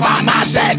Papa, Marcel,